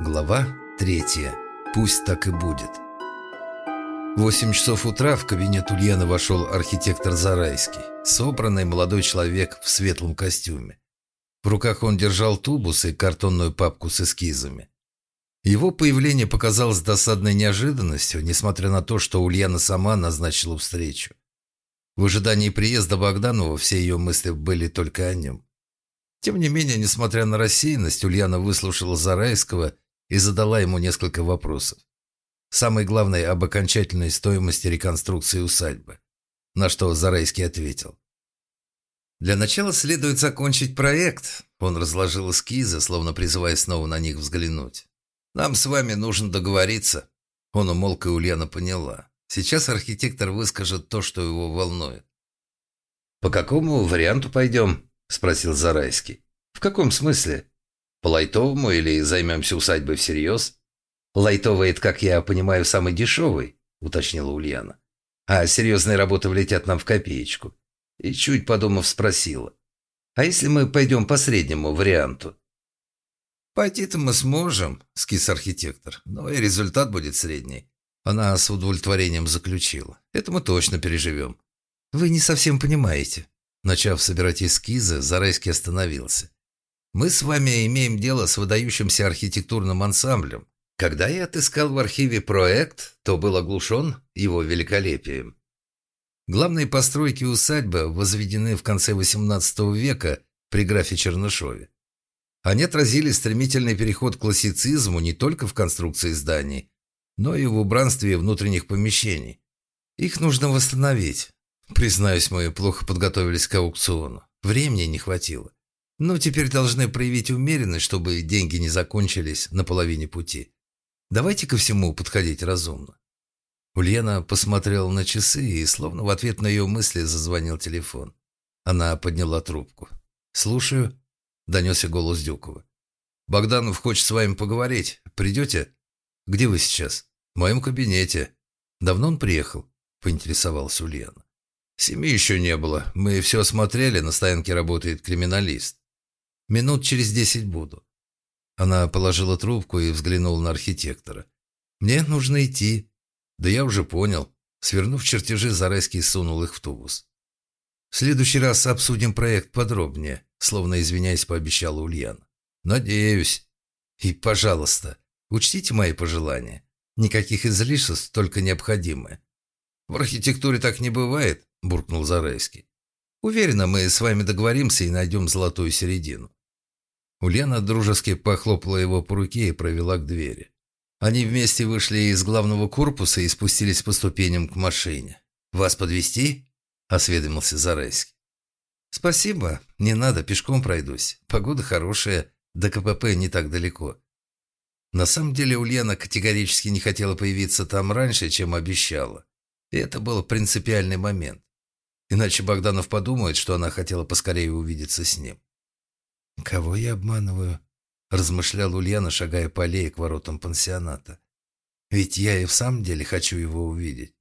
Глава третья. Пусть так и будет. В 8 часов утра в кабинет Ульяны вошел архитектор Зарайский, собранный молодой человек в светлом костюме. В руках он держал тубус и картонную папку с эскизами. Его появление показалось досадной неожиданностью, несмотря на то, что Ульяна сама назначила встречу. В ожидании приезда Богданова все ее мысли были только о нем. Тем не менее, несмотря на рассеянность, Ульяна выслушала Зарайского и задала ему несколько вопросов. Самый главный об окончательной стоимости реконструкции усадьбы. На что Зарайский ответил. «Для начала следует закончить проект». Он разложил эскизы, словно призывая снова на них взглянуть. «Нам с вами нужно договориться». Он умолк, и Ульяна поняла. Сейчас архитектор выскажет то, что его волнует. «По какому варианту пойдем?» – спросил Зарайский. «В каком смысле? По лайтовому или займемся усадьбой всерьез? Лайтовый – это, как я понимаю, самый дешевый, уточнила Ульяна. А серьезные работы влетят нам в копеечку. И чуть подумав, спросила. А если мы пойдем по среднему варианту? Пойти-то мы сможем, скис архитектор, но и результат будет средний. Она с удовлетворением заключила. Это мы точно переживем. Вы не совсем понимаете. Начав собирать эскизы, Зарайский остановился. Мы с вами имеем дело с выдающимся архитектурным ансамблем. Когда я отыскал в архиве проект, то был оглушен его великолепием. Главные постройки усадьбы возведены в конце XVIII века при графе Чернышове. Они отразили стремительный переход к классицизму не только в конструкции зданий, но и в убранстве внутренних помещений. Их нужно восстановить. Признаюсь, мы плохо подготовились к аукциону. Времени не хватило. Но теперь должны проявить умеренность, чтобы деньги не закончились на половине пути. Давайте ко всему подходить разумно. Ульяна посмотрела на часы, и словно в ответ на ее мысли зазвонил телефон. Она подняла трубку. «Слушаю», — донесся голос Дюкова. «Богданов хочет с вами поговорить. Придете?» «Где вы сейчас?» «В моем кабинете». «Давно он приехал?» — поинтересовалась Ульяна. «Семьи еще не было. Мы все осмотрели, на стоянке работает криминалист. Минут через десять буду». Она положила трубку и взглянула на архитектора. «Мне нужно идти». «Да я уже понял». Свернув чертежи, Зарайский сунул их в тубус. «В следующий раз обсудим проект подробнее», словно извиняясь, пообещала Ульяна. «Надеюсь. И, пожалуйста, учтите мои пожелания. Никаких излишеств, только необходимое». «В архитектуре так не бывает», – буркнул Зарайский. «Уверена, мы с вами договоримся и найдем золотую середину». Ульяна дружески похлопала его по руке и провела к двери. Они вместе вышли из главного корпуса и спустились по ступеням к машине. «Вас подвести? осведомился Зарайский. «Спасибо, не надо, пешком пройдусь. Погода хорошая, до КПП не так далеко». На самом деле Ульяна категорически не хотела появиться там раньше, чем обещала. И это был принципиальный момент. Иначе Богданов подумает, что она хотела поскорее увидеться с ним. «Кого я обманываю?» – размышлял Ульяна, шагая по аллее к воротам пансионата. «Ведь я и в самом деле хочу его увидеть».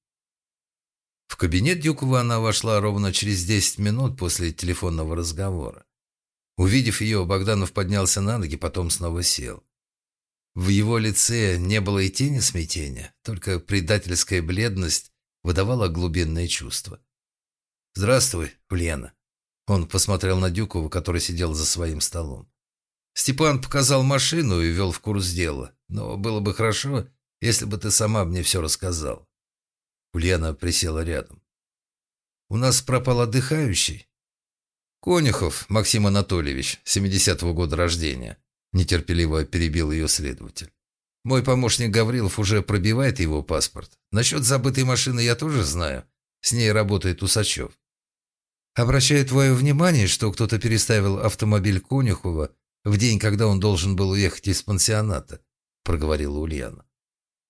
В кабинет Дюкова она вошла ровно через десять минут после телефонного разговора. Увидев ее, Богданов поднялся на ноги, потом снова сел. В его лице не было и тени смятения, только предательская бледность выдавала глубинное чувство. «Здравствуй, Ульяна», он посмотрел на Дюкова, который сидел за своим столом. Степан показал машину и ввел в курс дела. Но было бы хорошо, если бы ты сама мне все рассказал. Ульяна присела рядом. «У нас пропал отдыхающий?» «Конюхов Максим Анатольевич, 70-го года рождения», нетерпеливо перебил ее следователь. «Мой помощник Гаврилов уже пробивает его паспорт. Насчет забытой машины я тоже знаю. С ней работает Усачев. Обращаю твое внимание, что кто-то переставил автомобиль Конюхова в день, когда он должен был уехать из пансионата», — проговорила Ульяна.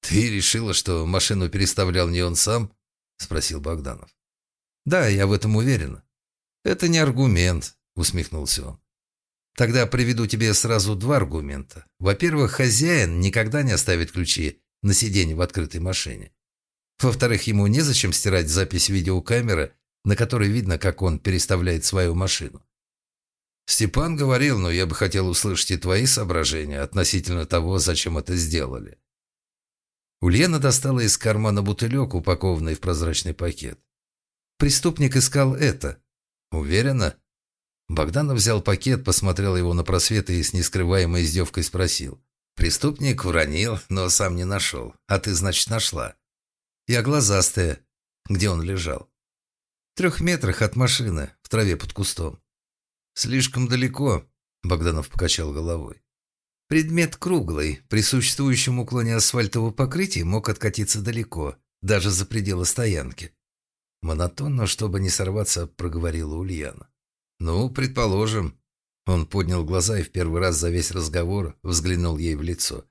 «Ты решила, что машину переставлял не он сам?» — спросил Богданов. «Да, я в этом уверена». «Это не аргумент», — усмехнулся он. «Тогда приведу тебе сразу два аргумента. Во-первых, хозяин никогда не оставит ключи на сиденье в открытой машине. Во-вторых, ему незачем стирать запись видеокамеры на которой видно, как он переставляет свою машину. Степан говорил, но я бы хотел услышать и твои соображения относительно того, зачем это сделали. Ульяна достала из кармана бутылек, упакованный в прозрачный пакет. Преступник искал это. Уверена? Богданов взял пакет, посмотрел его на просвет и с нескрываемой издевкой спросил. Преступник уронил, но сам не нашел. А ты, значит, нашла. Я глазастая. Где он лежал? Трех метрах от машины, в траве под кустом. Слишком далеко, Богданов покачал головой. Предмет круглый, при существующем уклоне асфальтового покрытия мог откатиться далеко, даже за пределы стоянки. Монотонно, чтобы не сорваться, проговорила Ульяна. «Ну, предположим». Он поднял глаза и в первый раз за весь разговор взглянул ей в лицо.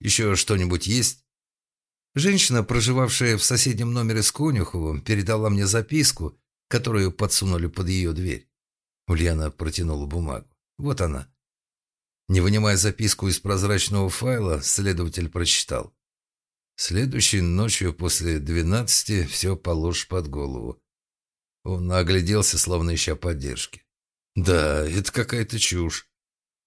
«Еще что-нибудь есть?» Женщина, проживавшая в соседнем номере с Конюховым, передала мне записку, которую подсунули под ее дверь. Ульяна протянула бумагу. Вот она. Не вынимая записку из прозрачного файла, следователь прочитал. Следующей ночью после двенадцати все положишь под голову. Он огляделся, словно ища поддержки. «Да, это какая-то чушь».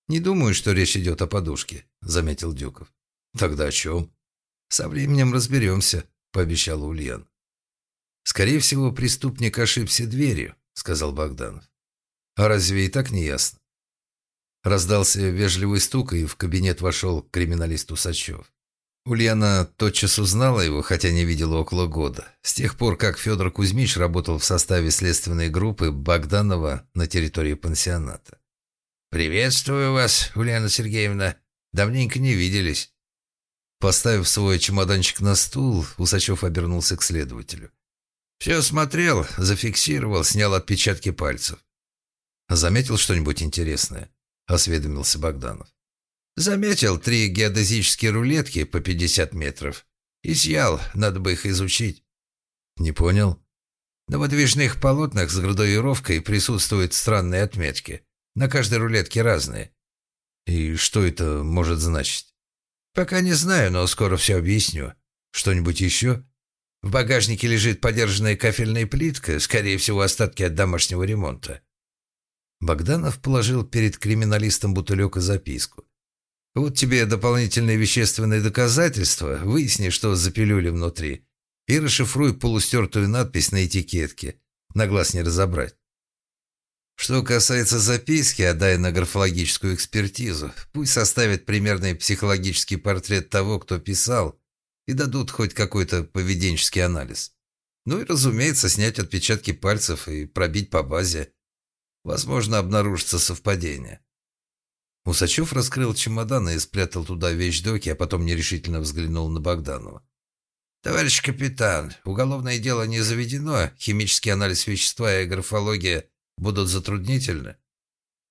«Не думаю, что речь идет о подушке», — заметил Дюков. «Тогда о чем?» «Со временем разберемся», — пообещал Ульян. «Скорее всего, преступник ошибся дверью», — сказал Богданов. «А разве и так не ясно?» Раздался вежливый стук, и в кабинет вошел криминалист Усачев. Ульяна тотчас узнала его, хотя не видела около года. С тех пор, как Федор Кузьмич работал в составе следственной группы Богданова на территории пансионата. «Приветствую вас, Ульяна Сергеевна. Давненько не виделись». Поставив свой чемоданчик на стул, Усачев обернулся к следователю. «Все смотрел, зафиксировал, снял отпечатки пальцев». «Заметил что-нибудь интересное?» – осведомился Богданов. Заметил три геодезические рулетки по 50 метров. Изъял, надо бы их изучить. Не понял. На выдвижных полотнах с градуировкой присутствуют странные отметки. На каждой рулетке разные. И что это может значить? Пока не знаю, но скоро все объясню. Что-нибудь еще? В багажнике лежит подержанная кафельная плитка, скорее всего, остатки от домашнего ремонта. Богданов положил перед криминалистом бутылек и записку. Вот тебе дополнительные вещественные доказательства, выясни, что за пилюли внутри, и расшифруй полустертую надпись на этикетке. На глаз не разобрать. Что касается записки, отдай на графологическую экспертизу. Пусть составят примерный психологический портрет того, кто писал, и дадут хоть какой-то поведенческий анализ. Ну и, разумеется, снять отпечатки пальцев и пробить по базе. Возможно, обнаружится совпадение. Усачев раскрыл чемодан и спрятал туда вещдоки, а потом нерешительно взглянул на Богданова. «Товарищ капитан, уголовное дело не заведено, химический анализ вещества и графология будут затруднительны».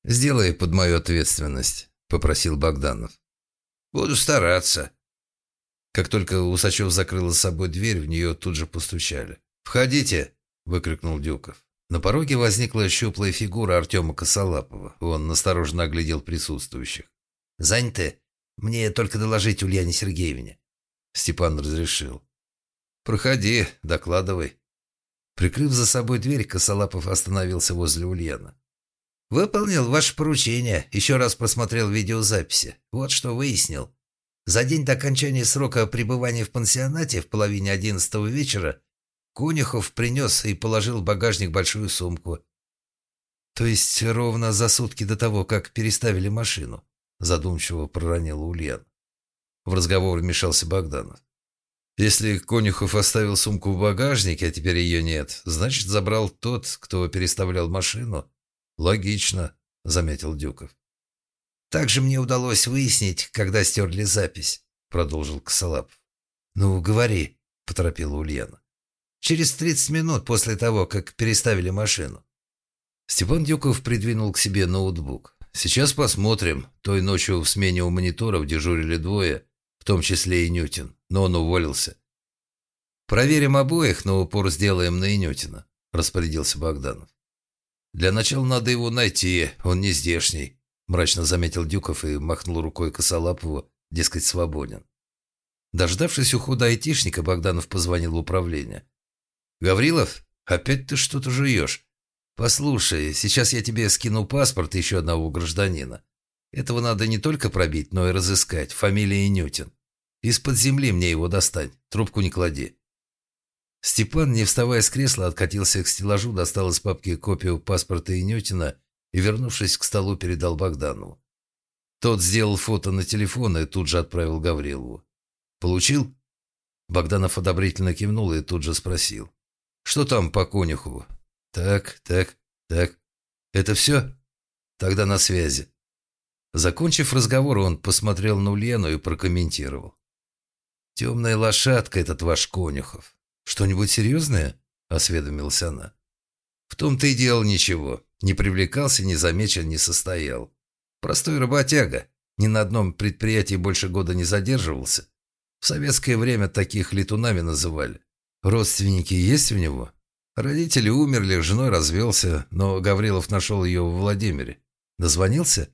«Сделай под мою ответственность», — попросил Богданов. «Буду стараться». Как только Усачев закрыл за собой дверь, в нее тут же постучали. «Входите!» — выкрикнул Дюков. На пороге возникла щуплая фигура Артема Косолапова. Он настороженно оглядел присутствующих. «Заняты? Мне только доложить Ульяне Сергеевне». Степан разрешил. «Проходи, докладывай». Прикрыв за собой дверь, Косолапов остановился возле Ульяна. «Выполнил ваше поручение. Еще раз просмотрел видеозаписи. Вот что выяснил. За день до окончания срока пребывания в пансионате в половине одиннадцатого вечера Конюхов принес и положил в багажник большую сумку. То есть ровно за сутки до того, как переставили машину, задумчиво проронил Ульян. В разговор вмешался Богданов. Если Конюхов оставил сумку в багажнике, а теперь ее нет, значит, забрал тот, кто переставлял машину? Логично, заметил Дюков. Также мне удалось выяснить, когда стерли запись, продолжил Косолапов. Ну, говори, поторопила Ульяна. Через 30 минут после того, как переставили машину. Степан Дюков придвинул к себе ноутбук. Сейчас посмотрим. Той ночью в смене у мониторов дежурили двое, в том числе и Нютин, но он уволился. «Проверим обоих, но упор сделаем на Инютина», – распорядился Богданов. «Для начала надо его найти, он не здешний», – мрачно заметил Дюков и махнул рукой Косолапову, дескать, свободен. Дождавшись ухода айтишника, Богданов позвонил в управление. «Гаврилов, опять ты что-то жуешь?» «Послушай, сейчас я тебе скину паспорт еще одного гражданина. Этого надо не только пробить, но и разыскать. Фамилия Нютин. Из-под земли мне его достать. Трубку не клади». Степан, не вставая с кресла, откатился к стеллажу, достал из папки копию паспорта Инютина и, вернувшись к столу, передал Богданову. Тот сделал фото на телефон и тут же отправил Гаврилову. «Получил?» Богданов одобрительно кивнул и тут же спросил. «Что там по Конюхову?» «Так, так, так. Это все? Тогда на связи». Закончив разговор, он посмотрел на Ульяну и прокомментировал. «Темная лошадка этот ваш Конюхов. «Что-нибудь серьезное?» – осведомилась она. «В том-то и дело ничего. Не привлекался, не замечен, не состоял. Простой работяга. Ни на одном предприятии больше года не задерживался. В советское время таких летунами называли. Родственники есть у него? Родители умерли, женой развелся, но Гаврилов нашел ее в Владимире. Дозвонился?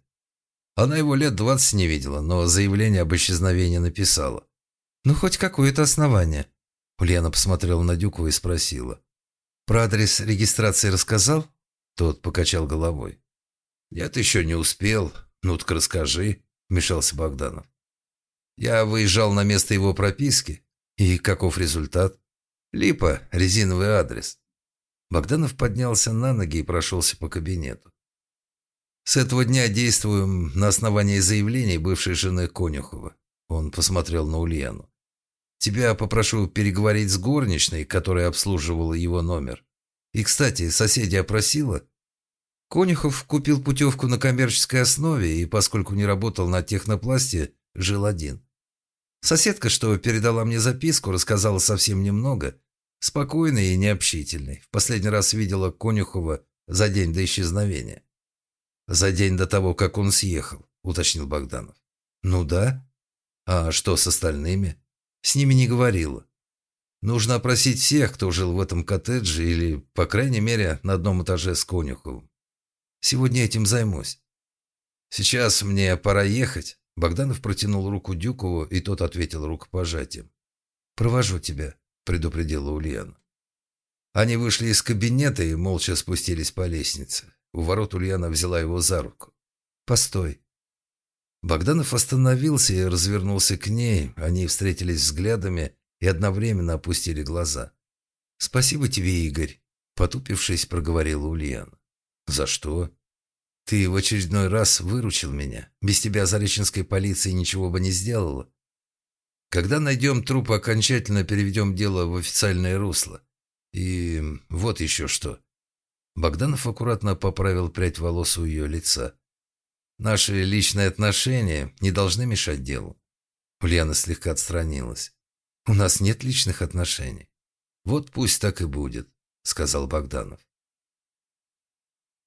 Она его лет двадцать не видела, но заявление об исчезновении написала. Ну, хоть какое-то основание. Ульяна посмотрела на Дюкова и спросила. «Про адрес регистрации рассказал?» Тот покачал головой. «Нет, еще не успел. Ну-ка расскажи», — вмешался Богданов. «Я выезжал на место его прописки. И каков результат?» «Липа, резиновый адрес». Богданов поднялся на ноги и прошелся по кабинету. «С этого дня действуем на основании заявлений бывшей жены Конюхова». Он посмотрел на Ульяну. Тебя попрошу переговорить с горничной, которая обслуживала его номер. И, кстати, соседи опросила. Конюхов купил путевку на коммерческой основе и, поскольку не работал на технопласте, жил один. Соседка, что передала мне записку, рассказала совсем немного. Спокойной и необщительной. В последний раз видела Конюхова за день до исчезновения. «За день до того, как он съехал», — уточнил Богданов. «Ну да. А что с остальными?» С ними не говорила. Нужно опросить всех, кто жил в этом коттедже или, по крайней мере, на одном этаже с Конюховым. Сегодня этим займусь. Сейчас мне пора ехать. Богданов протянул руку Дюкову, и тот ответил рукопожатием. «Провожу тебя», — предупредила Ульяна. Они вышли из кабинета и молча спустились по лестнице. У ворот Ульяна взяла его за руку. «Постой», Богданов остановился и развернулся к ней. Они встретились взглядами и одновременно опустили глаза. «Спасибо тебе, Игорь», — потупившись, проговорила Ульяна. «За что?» «Ты в очередной раз выручил меня. Без тебя зареченской полиции ничего бы не сделала. Когда найдем труп, окончательно переведем дело в официальное русло. И вот еще что». Богданов аккуратно поправил прядь волос у ее лица. Наши личные отношения не должны мешать делу. Ульяна слегка отстранилась. У нас нет личных отношений. Вот пусть так и будет, сказал Богданов.